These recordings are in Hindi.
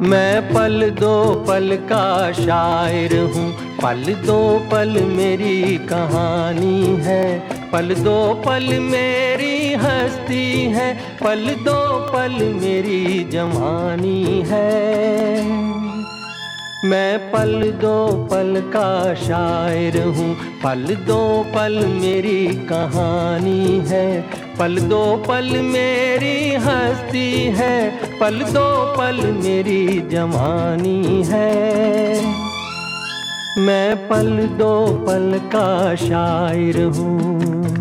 मैं पल दो पल का शायर हूँ। पल दो पल मेरी कहानी है। पल दो पल मेरी हस्ती है। पल दो पल मेरी जमानी है। मैं पल दो पल का शायर हूँ। पल दो पल मेरी कहानी है। पल दो पल मेरी हस्ती है, पल दो पल मेरी जवानी है। मैं पल दो पल का शायर हूँ।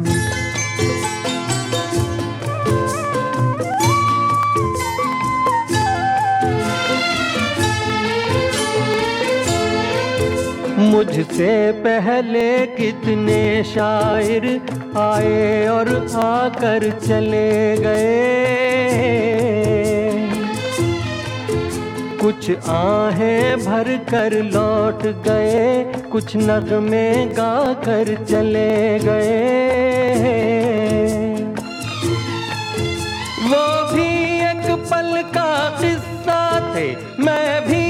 मुझसे पहले कितने शायर आए और आकर चले गए? कुछ आहें भर कर लौट गए, कुछ नगमे गा कर चले गए। वो भी एक पल का किस्सा थे, मैं भी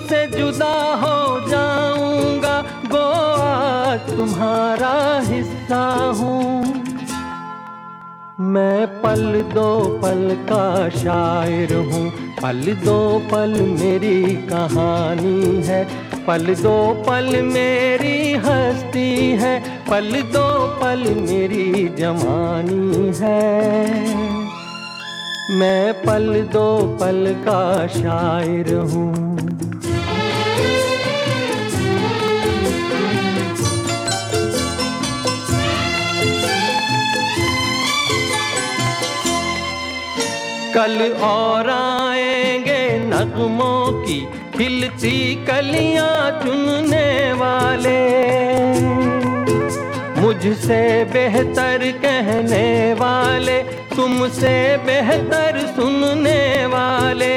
तुमसे जुदा हो जाऊँगा गो आज तुम्हारा हिस्सा हूँ। मैं पल दो पल का शायर हूँ, पल दो पल मेरी कहानी है, पल दो पल मेरी हस्ती है, पल दो पल मेरी जमानी है। मैं पल दो पल का शायर हूँ। कल और आएँगे नगमों की खिलती कलियाँ चुनने वाले। मुझसे बेहतर कहने वाले, तुमसे बेहतर सुनने वाले।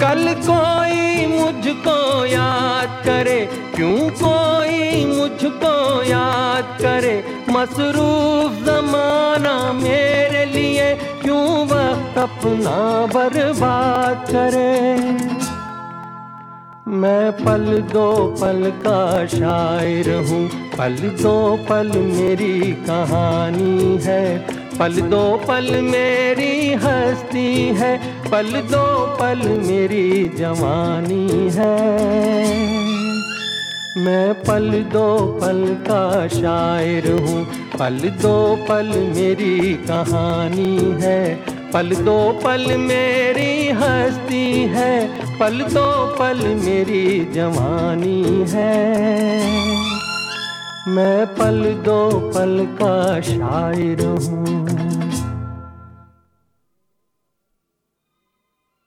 कल कोई मुझको याद करे, क्यों कोई मुझको याद करे, मसरूफ अपना बर्बाद करे। मैं पल दो पल का शायर हूँ। पल दो पल मेरी कहानी है। पल दो पल मेरी हस्ती है। पल दो पल मेरी जवानी है। मैं पल दो पल का शायर हूँ। पल दो पल मेरी कहानी है। पल दो पल मेरी हस्ती है, पल दो पल मेरी जवानी है। मैं पल दो पल का शायर हूँ।